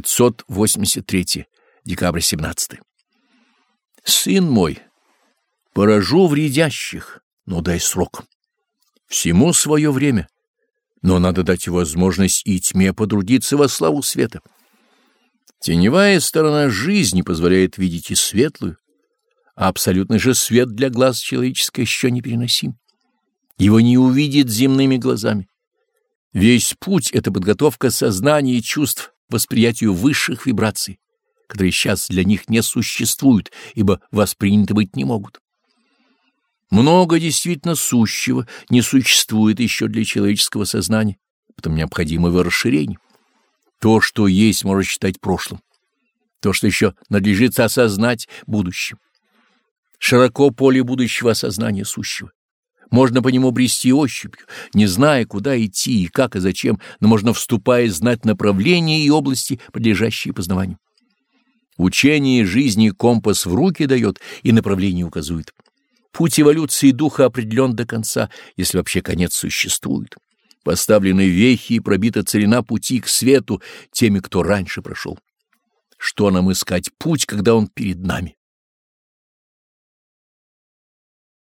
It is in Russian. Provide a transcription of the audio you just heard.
583. Декабрь 17. Сын мой, поражу вредящих, но дай срок. Всему свое время, но надо дать возможность и тьме потрудиться во славу света. Теневая сторона жизни позволяет видеть и светлую, а абсолютный же свет для глаз человеческого еще не переносим. Его не увидит земными глазами. Весь путь — это подготовка сознания и чувств восприятию высших вибраций, которые сейчас для них не существуют, ибо восприняты быть не могут. Много действительно сущего не существует еще для человеческого сознания, потому необходимо его расширение. То, что есть, можно считать прошлым. То, что еще надлежит осознать будущим. Широко поле будущего осознания сущего. Можно по нему брести ощупью, не зная, куда идти и как и зачем, но можно, вступая, знать направления и области, подлежащие познаванию. Учение жизни компас в руки дает и направление указывает. Путь эволюции духа определен до конца, если вообще конец существует. Поставлены вехи и пробита целина пути к свету теми, кто раньше прошел. Что нам искать путь, когда он перед нами?